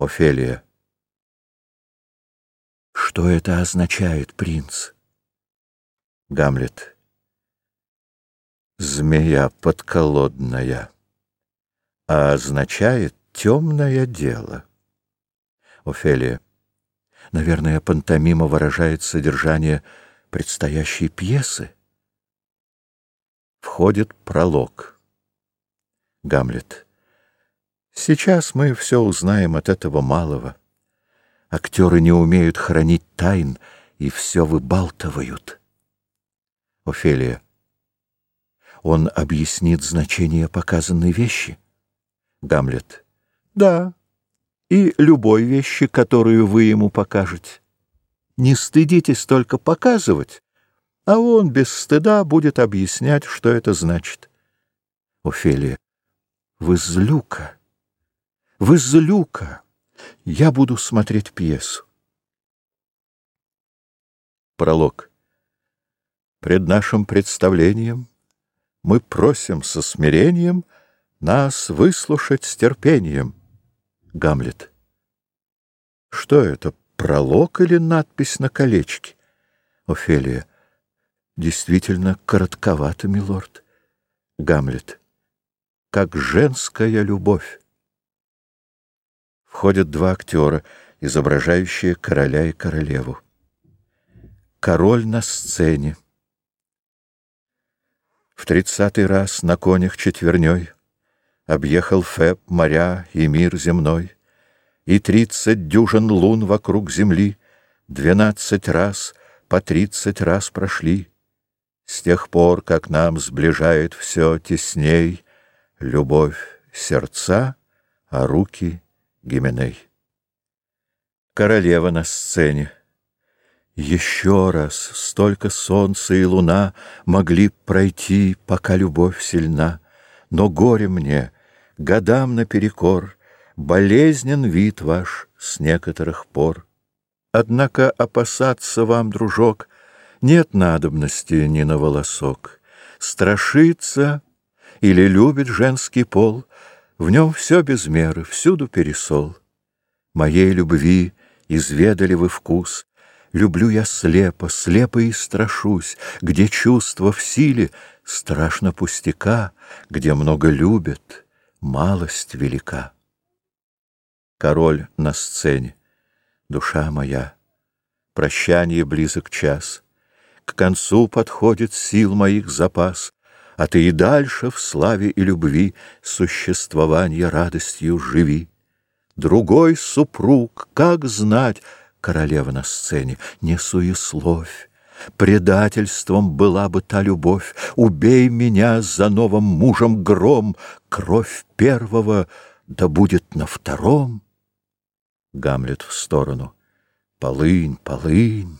Офелия. Что это означает, принц? Гамлет. Змея подколодная, а означает темное дело. Офелия. Наверное, пантомима выражает содержание предстоящей пьесы. Входит пролог. Гамлет. Сейчас мы все узнаем от этого малого. Актеры не умеют хранить тайн и все выбалтывают. Офелия. Он объяснит значение показанной вещи? Гамлет. Да, и любой вещи, которую вы ему покажете. Не стыдитесь только показывать, а он без стыда будет объяснять, что это значит. Офелия. Вы злюка. Вы злюка. Я буду смотреть пьесу. Пролог. Пред нашим представлением мы просим со смирением нас выслушать с терпением. Гамлет. Что это, пролог или надпись на колечке? Офелия. Действительно коротковато, милорд. Гамлет. Как женская любовь. Входят два актера, изображающие короля и королеву. Король на сцене. В тридцатый раз на конях четверней Объехал Феб моря и мир земной, И тридцать дюжин лун вокруг земли Двенадцать раз по тридцать раз прошли. С тех пор, как нам сближает все тесней Любовь сердца, а руки — Гименей. Королева на сцене. Еще раз столько солнца и луна Могли пройти, пока любовь сильна, Но горе мне, годам наперекор, Болезнен вид ваш с некоторых пор. Однако опасаться вам, дружок, Нет надобности ни на волосок. Страшиться или любит женский пол — в нем все без меры, всюду пересол. Моей любви изведали вы вкус. Люблю я слепо, слепо и страшусь, Где чувство в силе страшно пустяка, Где много любят, малость велика. Король на сцене, душа моя, Прощание близок час, К концу подходит сил моих запас, а ты и дальше в славе и любви Существование радостью живи. Другой супруг, как знать, Королева на сцене, не суесловь, Предательством была бы та любовь, Убей меня за новым мужем гром, Кровь первого да будет на втором. Гамлет в сторону. Полынь, полынь.